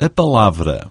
A palavra.